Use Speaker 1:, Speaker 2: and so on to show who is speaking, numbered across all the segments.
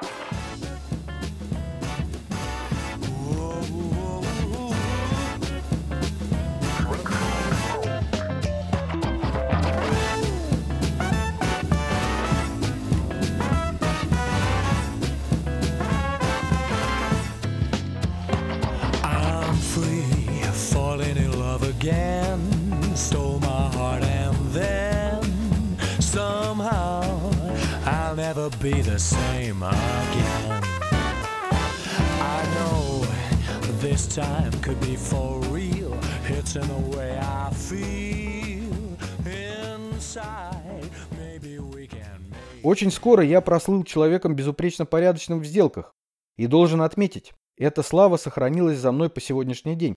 Speaker 1: Bye. Be the same again. I know this time could be for real. It's in the way I feel inside. Maybe we can make.
Speaker 2: Очень скоро я прослыл человеком безупречно порядочным в сделках. И должен отметить, эта слава сохранилась за мной по сегодняшний день.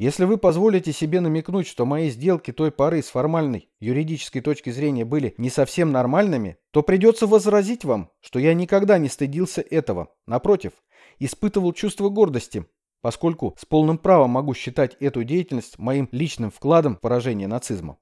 Speaker 2: Если вы позволите себе намекнуть, что мои сделки той поры с формальной юридической точки зрения были не совсем нормальными, то придется возразить вам, что я никогда не стыдился этого. Напротив, испытывал чувство гордости, поскольку с полным правом могу считать эту деятельность моим личным вкладом в поражение нацизма.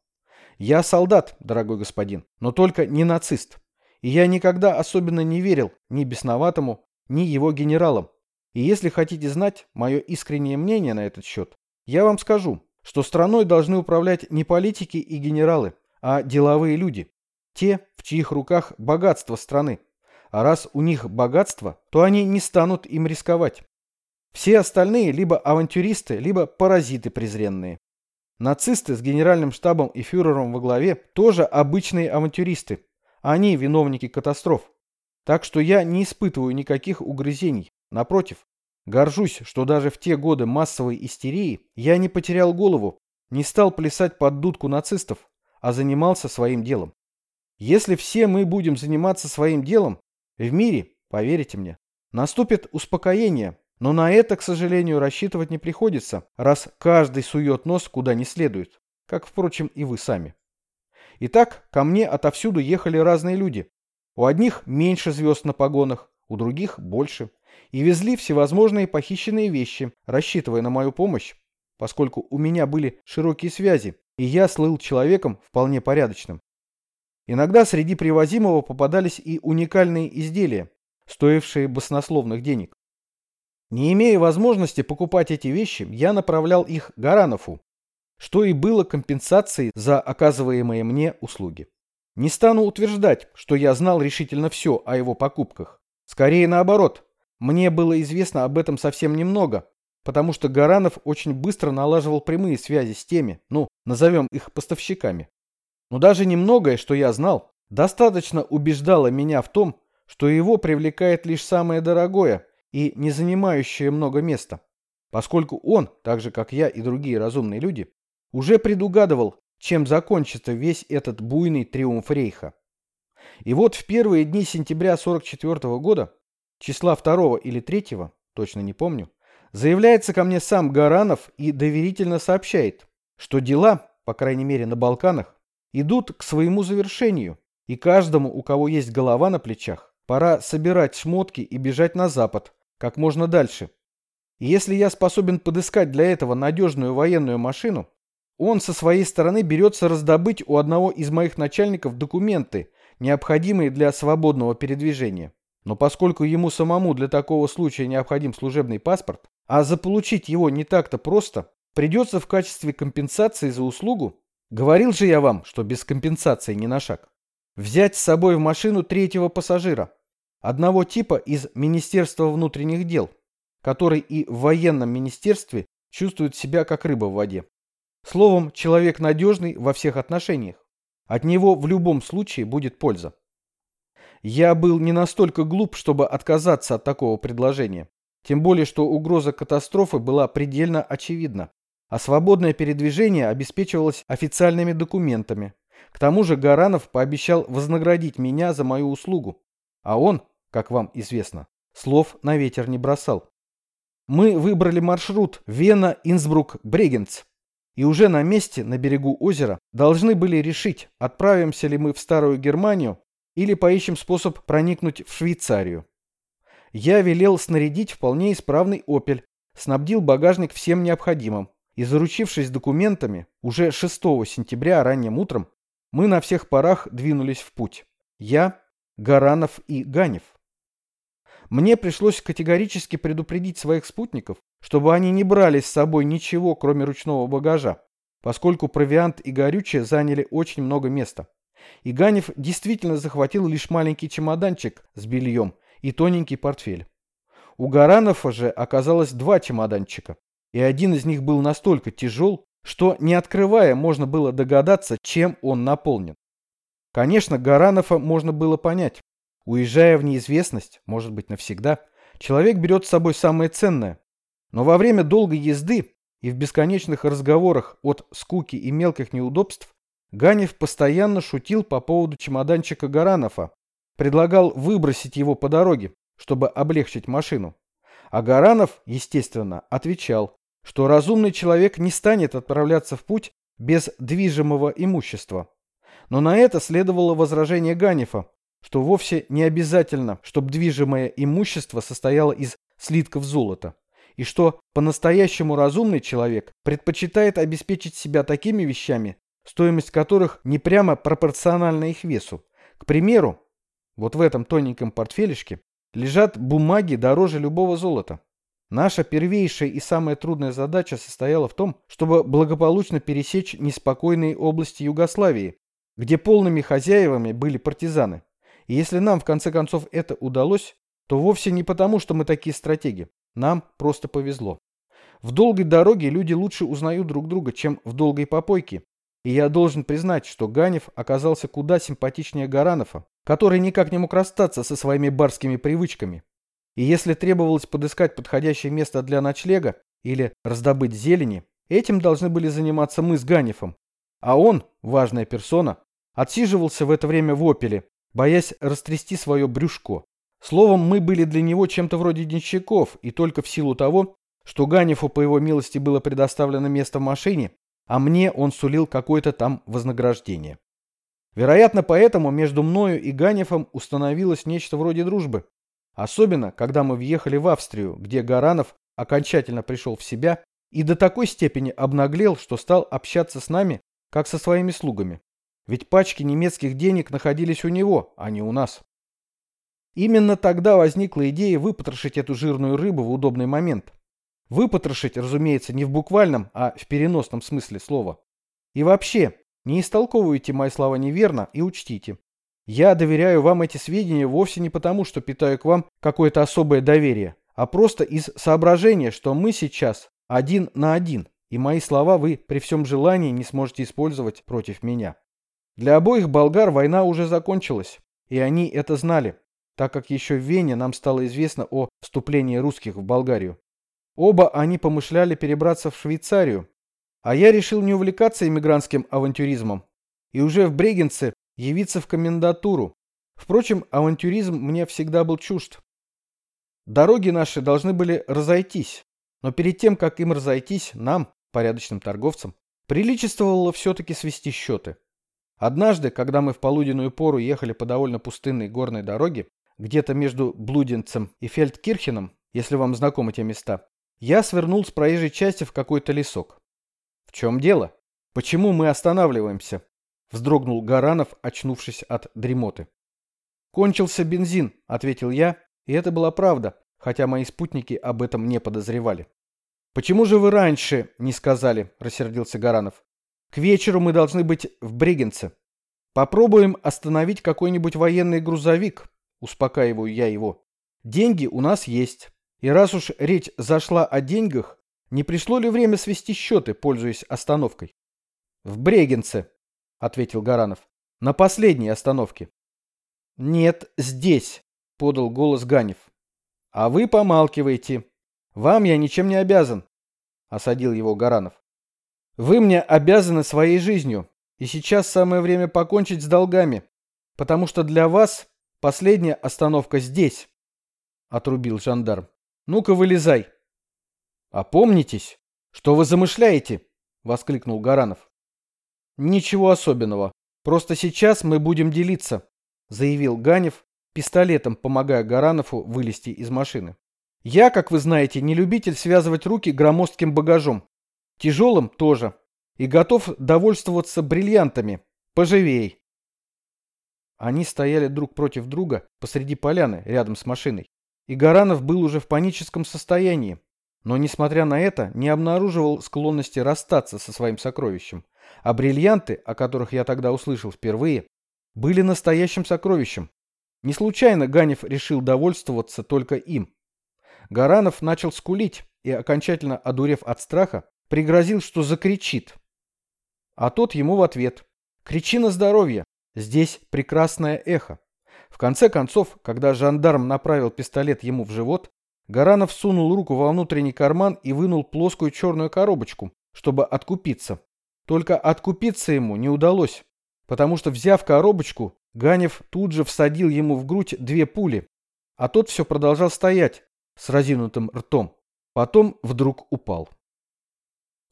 Speaker 2: Я солдат, дорогой господин, но только не нацист. И я никогда особенно не верил ни бесноватому, ни его генералам. И если хотите знать мое искреннее мнение на этот счет, я вам скажу, что страной должны управлять не политики и генералы, а деловые люди. Те, в чьих руках богатство страны. А раз у них богатство, то они не станут им рисковать. Все остальные либо авантюристы, либо паразиты презренные. Нацисты с генеральным штабом и фюрером во главе тоже обычные авантюристы. Они виновники катастроф. Так что я не испытываю никаких угрызений. Напротив, горжусь, что даже в те годы массовой истерии я не потерял голову, не стал плясать под дудку нацистов, а занимался своим делом. Если все мы будем заниматься своим делом, в мире, поверьте мне, наступит успокоение, но на это, к сожалению, рассчитывать не приходится, раз каждый сует нос куда не следует, как, впрочем, и вы сами. Итак, ко мне отовсюду ехали разные люди. У одних меньше звезд на погонах, у других больше. И везли всевозможные похищенные вещи, рассчитывая на мою помощь, поскольку у меня были широкие связи, и я слыл человеком вполне порядочным. Иногда среди привозимого попадались и уникальные изделия, стоившие баснословных денег. Не имея возможности покупать эти вещи, я направлял их Гаранову, что и было компенсацией за оказываемые мне услуги. Не стану утверждать, что я знал решительно все о его покупках. Скорее наоборот, мне было известно об этом совсем немного, потому что Гаранов очень быстро налаживал прямые связи с теми, ну, назовем их поставщиками. Но даже немногое, что я знал, достаточно убеждало меня в том, что его привлекает лишь самое дорогое и не занимающее много места, поскольку он, так же как я и другие разумные люди, уже предугадывал, чем закончится весь этот буйный триумф Рейха. И вот в первые дни сентября 44 года, числа 2 или 3, точно не помню, заявляется ко мне сам Гаранов и доверительно сообщает, что дела, по крайней мере на Балканах, идут к своему завершению, и каждому, у кого есть голова на плечах, пора собирать шмотки и бежать на запад, как можно дальше. И если я способен подыскать для этого надежную военную машину, он со своей стороны берется раздобыть у одного из моих начальников документы, необходимые для свободного передвижения. Но поскольку ему самому для такого случая необходим служебный паспорт, а заполучить его не так-то просто, придется в качестве компенсации за услугу, говорил же я вам, что без компенсации ни на шаг, взять с собой в машину третьего пассажира, одного типа из Министерства внутренних дел, который и в военном министерстве чувствует себя как рыба в воде. Словом, человек надежный во всех отношениях. От него в любом случае будет польза. Я был не настолько глуп, чтобы отказаться от такого предложения. Тем более, что угроза катастрофы была предельно очевидна. А свободное передвижение обеспечивалось официальными документами. К тому же Гаранов пообещал вознаградить меня за мою услугу. А он, как вам известно, слов на ветер не бросал. Мы выбрали маршрут Вена-Инсбрук-Брегенц и уже на месте, на берегу озера, должны были решить, отправимся ли мы в Старую Германию или поищем способ проникнуть в Швейцарию. Я велел снарядить вполне исправный «Опель», снабдил багажник всем необходимым, и заручившись документами, уже 6 сентября ранним утром мы на всех парах двинулись в путь. Я, Гаранов и Ганев. Мне пришлось категорически предупредить своих спутников, чтобы они не брали с собой ничего, кроме ручного багажа, поскольку провиант и горючее заняли очень много места. И Ганев действительно захватил лишь маленький чемоданчик с бельем и тоненький портфель. У Гаранова же оказалось два чемоданчика, и один из них был настолько тяжел, что, не открывая, можно было догадаться, чем он наполнен. Конечно, Гаранова можно было понять. Уезжая в неизвестность, может быть навсегда, человек берет с собой самое ценное. Но во время долгой езды и в бесконечных разговорах от скуки и мелких неудобств Ганев постоянно шутил по поводу чемоданчика Гаранова, предлагал выбросить его по дороге, чтобы облегчить машину. А Гаранов, естественно, отвечал, что разумный человек не станет отправляться в путь без движимого имущества. Но на это следовало возражение Ганефа, что вовсе не обязательно, чтобы движимое имущество состояло из слитков золота, и что по-настоящему разумный человек предпочитает обеспечить себя такими вещами, стоимость которых не прямо пропорциональна их весу. К примеру, вот в этом тоненьком портфелишке лежат бумаги дороже любого золота. Наша первейшая и самая трудная задача состояла в том, чтобы благополучно пересечь неспокойные области Югославии, где полными хозяевами были партизаны. И если нам в конце концов это удалось, то вовсе не потому, что мы такие стратеги. Нам просто повезло. В долгой дороге люди лучше узнают друг друга, чем в долгой попойке. И я должен признать, что Ганев оказался куда симпатичнее Гаранова, который никак не мог расстаться со своими барскими привычками. И если требовалось подыскать подходящее место для ночлега или раздобыть зелени, этим должны были заниматься мы с Ганевым. А он, важная персона, Отсиживался в это время в опеле, боясь растрясти свое брюшко. Словом, мы были для него чем-то вроде денщиков, и только в силу того, что Ганефу по его милости было предоставлено место в машине, а мне он сулил какое-то там вознаграждение. Вероятно, поэтому между мною и Ганефом установилось нечто вроде дружбы. Особенно, когда мы въехали в Австрию, где Гаранов окончательно пришел в себя и до такой степени обнаглел, что стал общаться с нами, как со своими слугами. Ведь пачки немецких денег находились у него, а не у нас. Именно тогда возникла идея выпотрошить эту жирную рыбу в удобный момент. Выпотрошить, разумеется, не в буквальном, а в переносном смысле слова. И вообще, не истолковывайте мои слова неверно и учтите. Я доверяю вам эти сведения вовсе не потому, что питаю к вам какое-то особое доверие, а просто из соображения, что мы сейчас один на один, и мои слова вы при всем желании не сможете использовать против меня. Для обоих болгар война уже закончилась, и они это знали, так как еще в Вене нам стало известно о вступлении русских в Болгарию. Оба они помышляли перебраться в Швейцарию, а я решил не увлекаться иммигрантским авантюризмом и уже в Брегенце явиться в комендатуру. Впрочем, авантюризм мне всегда был чужд. Дороги наши должны были разойтись, но перед тем, как им разойтись, нам, порядочным торговцам, приличествовало все-таки свести счеты. Однажды, когда мы в полуденную пору ехали по довольно пустынной горной дороге, где-то между Блуденцем и Фельдкирхеном, если вам знакомы те места, я свернул с проезжей части в какой-то лесок. В чем дело? Почему мы останавливаемся? Вздрогнул Гаранов, очнувшись от дремоты. Кончился бензин, ответил я, и это была правда, хотя мои спутники об этом не подозревали. Почему же вы раньше не сказали? рассердился Гаранов. К вечеру мы должны быть в Бригенце. Попробуем остановить какой-нибудь военный грузовик, успокаиваю я его. Деньги у нас есть. И раз уж речь зашла о деньгах, не пришло ли время свести счеты, пользуясь остановкой? В Брегенце, ответил Гаранов. На последней остановке. Нет, здесь, подал голос Ганев. А вы помалкиваете. Вам я ничем не обязан, осадил его Гаранов. Вы мне обязаны своей жизнью, и сейчас самое время покончить с долгами, потому что для вас последняя остановка здесь, — отрубил жандарм. Ну-ка, вылезай. Опомнитесь, что вы замышляете, — воскликнул Гаранов. Ничего особенного, просто сейчас мы будем делиться, — заявил Ганев, пистолетом помогая Гаранову вылезти из машины. Я, как вы знаете, не любитель связывать руки громоздким багажом. Тяжелым тоже. И готов довольствоваться бриллиантами. Поживей. Они стояли друг против друга посреди поляны рядом с машиной. И Гаранов был уже в паническом состоянии, но, несмотря на это, не обнаруживал склонности расстаться со своим сокровищем, а бриллианты, о которых я тогда услышал впервые, были настоящим сокровищем. Не случайно Ганев решил довольствоваться только им. Гаранов начал скулить и, окончательно одурев от страха, пригрозил, что закричит. А тот ему в ответ. «Кричи на здоровье! Здесь прекрасное эхо!» В конце концов, когда жандарм направил пистолет ему в живот, Гаранов сунул руку во внутренний карман и вынул плоскую черную коробочку, чтобы откупиться. Только откупиться ему не удалось, потому что, взяв коробочку, Ганев тут же всадил ему в грудь две пули, а тот все продолжал стоять с разинутым ртом. Потом вдруг упал.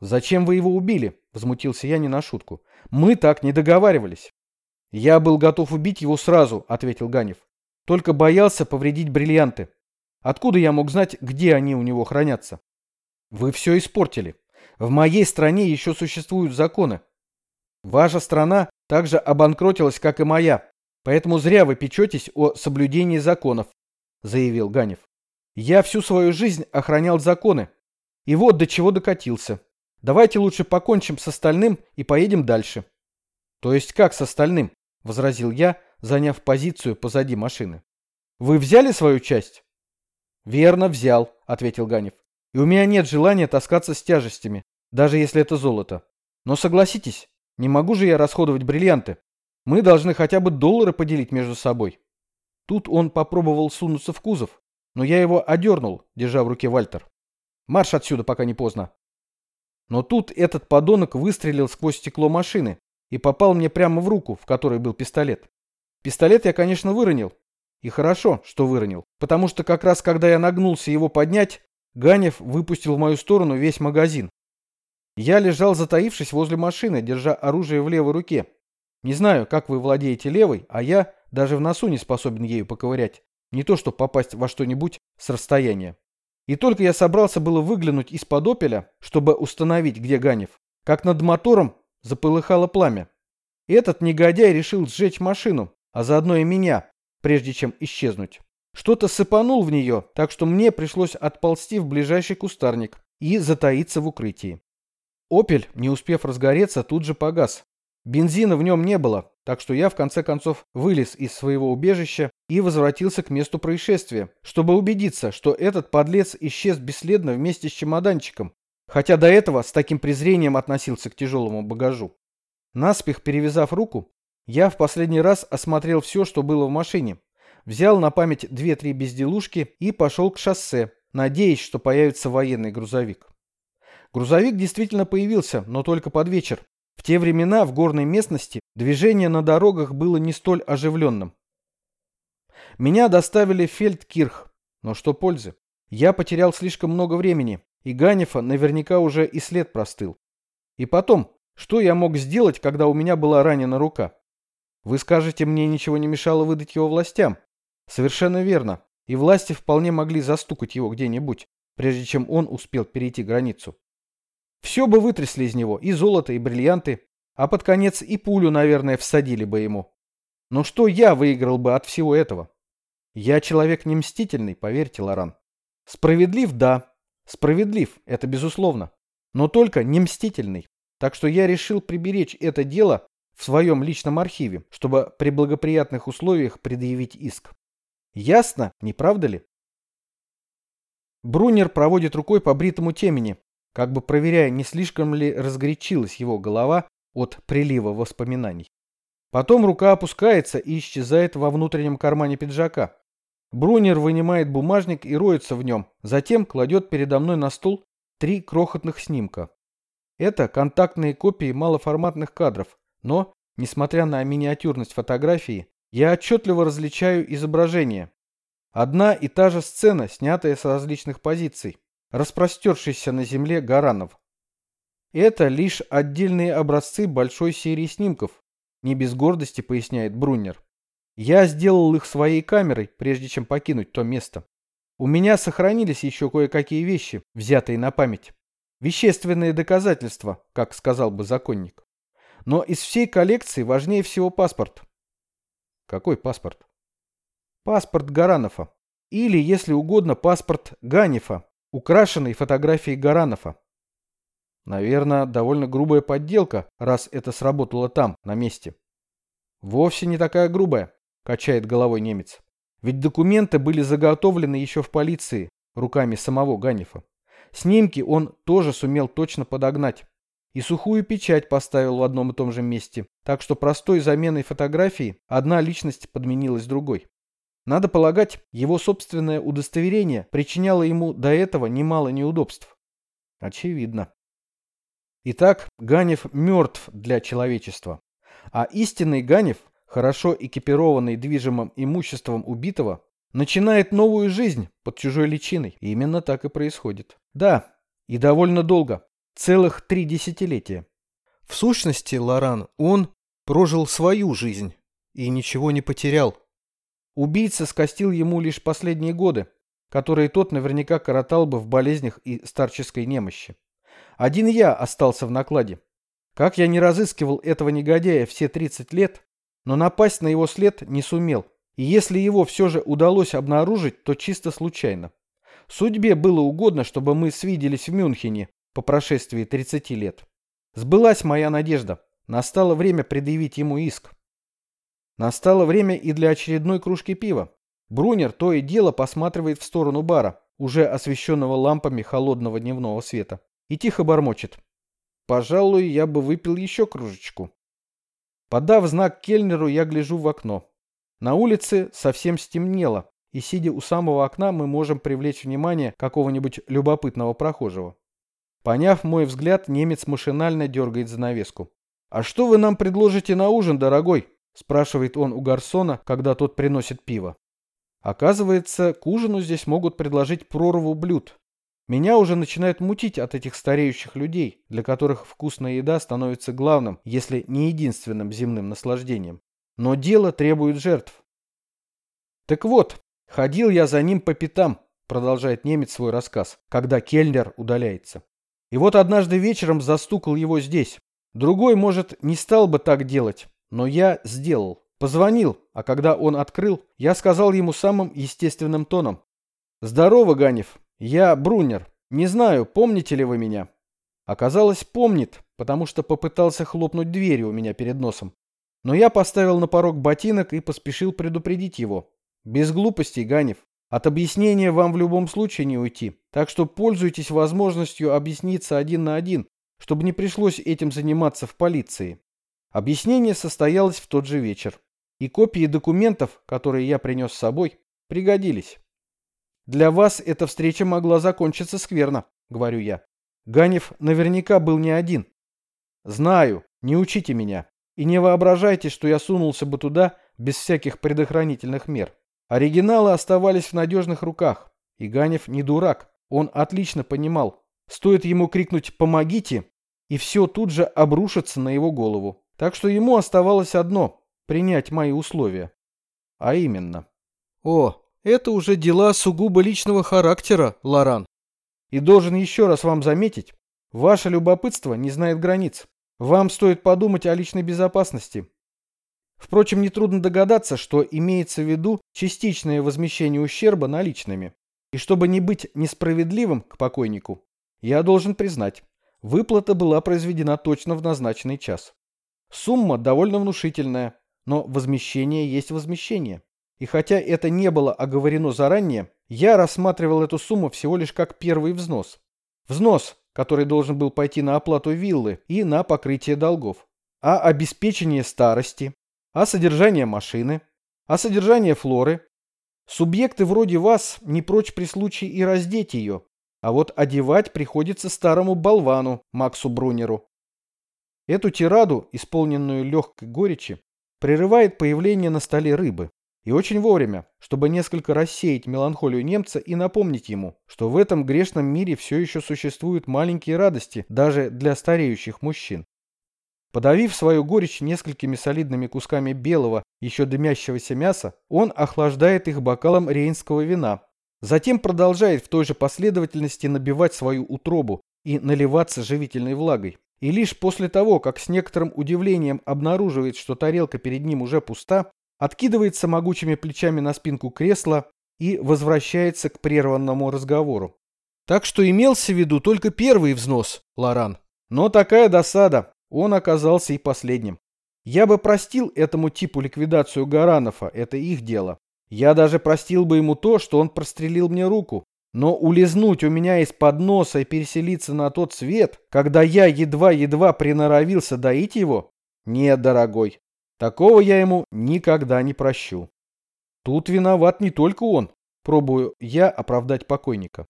Speaker 2: «Зачем вы его убили?» – возмутился я не на шутку. «Мы так не договаривались». «Я был готов убить его сразу», — ответил Ганев. «Только боялся повредить бриллианты. Откуда я мог знать, где они у него хранятся?» «Вы все испортили. В моей стране еще существуют законы. Ваша страна также обанкротилась, как и моя, поэтому зря вы печетесь о соблюдении законов», — заявил Ганев. «Я всю свою жизнь охранял законы. И вот до чего докатился. Давайте лучше покончим с остальным и поедем дальше». «То есть как с остальным?» — возразил я, заняв позицию позади машины. «Вы взяли свою часть?» «Верно, взял», — ответил Ганев. «И у меня нет желания таскаться с тяжестями, даже если это золото. Но согласитесь, не могу же я расходовать бриллианты. Мы должны хотя бы доллары поделить между собой». Тут он попробовал сунуться в кузов, но я его одернул, держа в руке Вальтер. «Марш отсюда, пока не поздно». Но тут этот подонок выстрелил сквозь стекло машины, и попал мне прямо в руку, в которой был пистолет. Пистолет я, конечно, выронил. И хорошо, что выронил, потому что как раз когда я нагнулся его поднять, Ганев выпустил в мою сторону весь магазин. Я лежал затаившись возле машины, держа оружие в левой руке. Не знаю, как вы владеете левой, а я даже в носу не способен ею поковырять. Не то, что попасть во что-нибудь с расстояния. И только я собрался было выглянуть из-под опеля, чтобы установить, где Ганев, как над мотором Заполыхало пламя. Этот негодяй решил сжечь машину, а заодно и меня, прежде чем исчезнуть. Что-то сыпанул в нее, так что мне пришлось отползти в ближайший кустарник и затаиться в укрытии. «Опель», не успев разгореться, тут же погас. Бензина в нем не было, так что я в конце концов вылез из своего убежища и возвратился к месту происшествия, чтобы убедиться, что этот подлец исчез бесследно вместе с чемоданчиком, хотя до этого с таким презрением относился к тяжелому багажу. Наспех перевязав руку, я в последний раз осмотрел все, что было в машине, взял на память две-три безделушки и пошел к шоссе, надеясь, что появится военный грузовик. Грузовик действительно появился, но только под вечер. В те времена в горной местности движение на дорогах было не столь оживленным. Меня доставили в Фельдкирх, но что пользы? Я потерял слишком много времени, и Ганефа наверняка уже и след простыл. И потом, что я мог сделать, когда у меня была ранена рука? Вы скажете, мне ничего не мешало выдать его властям. Совершенно верно. И власти вполне могли застукать его где-нибудь, прежде чем он успел перейти границу. Все бы вытрясли из него, и золото, и бриллианты, а под конец и пулю, наверное, всадили бы ему. Но что я выиграл бы от всего этого? Я человек не мстительный, поверьте, Лоран. Справедлив, да, Справедлив, это безусловно, но только не мстительный. Так что я решил приберечь это дело в своем личном архиве, чтобы при благоприятных условиях предъявить иск. Ясно, не правда ли? Брунер проводит рукой по бритому темени, как бы проверяя, не слишком ли разгорячилась его голова от прилива воспоминаний. Потом рука опускается и исчезает во внутреннем кармане пиджака. Брунер вынимает бумажник и роется в нем, затем кладет передо мной на стол три крохотных снимка. Это контактные копии малоформатных кадров, но, несмотря на миниатюрность фотографии, я отчетливо различаю изображения. Одна и та же сцена, снятая с различных позиций, распростершийся на земле Гаранов. Это лишь отдельные образцы большой серии снимков, не без гордости поясняет Брунер. Я сделал их своей камерой, прежде чем покинуть то место. У меня сохранились еще кое-какие вещи, взятые на память. Вещественные доказательства, как сказал бы законник. Но из всей коллекции важнее всего паспорт. Какой паспорт? Паспорт Гаранова. или, если угодно, паспорт Ганифа, украшенный фотографией Гаранова. Наверное, довольно грубая подделка, раз это сработало там, на месте. Вовсе не такая грубая, качает головой немец. Ведь документы были заготовлены еще в полиции руками самого Ганифа. Снимки он тоже сумел точно подогнать. И сухую печать поставил в одном и том же месте, так что простой заменой фотографии одна личность подменилась другой. Надо полагать, его собственное удостоверение причиняло ему до этого немало неудобств. Очевидно. Итак, Ганев мертв для человечества. А истинный Ганев, хорошо экипированный движимым имуществом убитого, начинает новую жизнь под чужой личиной. И именно так и происходит. Да, и довольно долго. Целых три десятилетия. В сущности, Лоран, он прожил свою жизнь и ничего не потерял. Убийца скостил ему лишь последние годы, которые тот наверняка коротал бы в болезнях и старческой немощи. Один я остался в накладе. Как я не разыскивал этого негодяя все 30 лет, но напасть на его след не сумел. И если его все же удалось обнаружить, то чисто случайно. Судьбе было угодно, чтобы мы свиделись в Мюнхене по прошествии 30 лет. Сбылась моя надежда. Настало время предъявить ему иск. Настало время и для очередной кружки пива. Брунер то и дело посматривает в сторону бара, уже освещенного лампами холодного дневного света, и тихо бормочет. «Пожалуй, я бы выпил еще кружечку». Подав знак кельнеру, я гляжу в окно. На улице совсем стемнело, и сидя у самого окна мы можем привлечь внимание какого-нибудь любопытного прохожего. Поняв мой взгляд, немец машинально дергает занавеску. «А что вы нам предложите на ужин, дорогой?» спрашивает он у гарсона, когда тот приносит пиво. Оказывается, к ужину здесь могут предложить прорву блюд. Меня уже начинает мутить от этих стареющих людей, для которых вкусная еда становится главным, если не единственным земным наслаждением. Но дело требует жертв. Так вот, ходил я за ним по пятам, продолжает немец свой рассказ, когда Кельнер удаляется. И вот однажды вечером застукал его здесь. Другой, может, не стал бы так делать, но я сделал. Позвонил, а когда он открыл, я сказал ему самым естественным тоном. «Здорово, Ганев. Я Брунер. Не знаю, помните ли вы меня?» Оказалось, помнит, потому что попытался хлопнуть дверью у меня перед носом. Но я поставил на порог ботинок и поспешил предупредить его. Без глупостей, Ганев. От объяснения вам в любом случае не уйти. Так что пользуйтесь возможностью объясниться один на один, чтобы не пришлось этим заниматься в полиции. Объяснение состоялось в тот же вечер, и копии документов, которые я принес с собой, пригодились. Для вас эта встреча могла закончиться скверно, говорю я. Ганев наверняка был не один. Знаю, не учите меня. И не воображайте, что я сунулся бы туда без всяких предохранительных мер. Оригиналы оставались в надежных руках. И Ганев не дурак. Он отлично понимал. Стоит ему крикнуть «помогите», и все тут же обрушится на его голову. Так что ему оставалось одно – принять мои условия. А именно. О, это уже дела сугубо личного характера, Лоран. И должен еще раз вам заметить, ваше любопытство не знает границ. Вам стоит подумать о личной безопасности. Впрочем, нетрудно догадаться, что имеется в виду частичное возмещение ущерба наличными. И чтобы не быть несправедливым к покойнику, я должен признать, выплата была произведена точно в назначенный час. Сумма довольно внушительная, но возмещение есть возмещение. И хотя это не было оговорено заранее, я рассматривал эту сумму всего лишь как первый взнос. Взнос, который должен был пойти на оплату виллы и на покрытие долгов. А обеспечение старости, а содержание машины, а содержание флоры. Субъекты вроде вас не прочь при случае и раздеть ее, а вот одевать приходится старому болвану Максу Брунеру. Эту тираду, исполненную легкой горечи, прерывает появление на столе рыбы. И очень вовремя, чтобы несколько рассеять меланхолию немца и напомнить ему, что в этом грешном мире все еще существуют маленькие радости даже для стареющих мужчин. Подавив свою горечь несколькими солидными кусками белого, еще дымящегося мяса, он охлаждает их бокалом рейнского вина. Затем продолжает в той же последовательности набивать свою утробу и наливаться живительной влагой. И лишь после того, как с некоторым удивлением обнаруживает, что тарелка перед ним уже пуста, откидывается могучими плечами на спинку кресла и возвращается к прерванному разговору. Так что имелся в виду только первый взнос, Лоран. Но такая досада, он оказался и последним. Я бы простил этому типу ликвидацию Гаранова, это их дело. Я даже простил бы ему то, что он прострелил мне руку. Но улизнуть у меня из-под носа и переселиться на тот свет, когда я едва-едва приноровился доить его? Нет, дорогой, такого я ему никогда не прощу. Тут виноват не только он, пробую я оправдать покойника.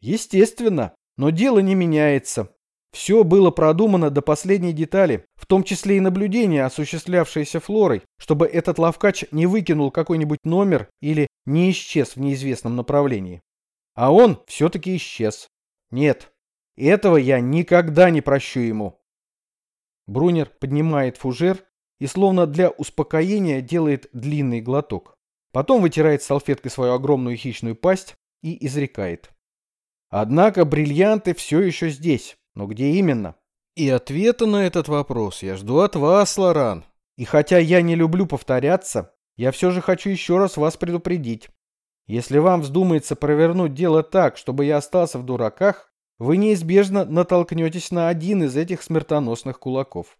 Speaker 2: Естественно, но дело не меняется. Все было продумано до последней детали, в том числе и наблюдение, осуществлявшееся Флорой, чтобы этот лавкач не выкинул какой-нибудь номер или не исчез в неизвестном направлении. А он все-таки исчез. Нет, этого я никогда не прощу ему. Брунер поднимает фужер и словно для успокоения делает длинный глоток. Потом вытирает салфеткой свою огромную хищную пасть и изрекает. Однако бриллианты все еще здесь. Но где именно? И ответа на этот вопрос я жду от вас, Лоран. И хотя я не люблю повторяться, я все же хочу еще раз вас предупредить. Если вам вздумается провернуть дело так, чтобы я остался в дураках, вы неизбежно натолкнетесь на один из этих смертоносных кулаков.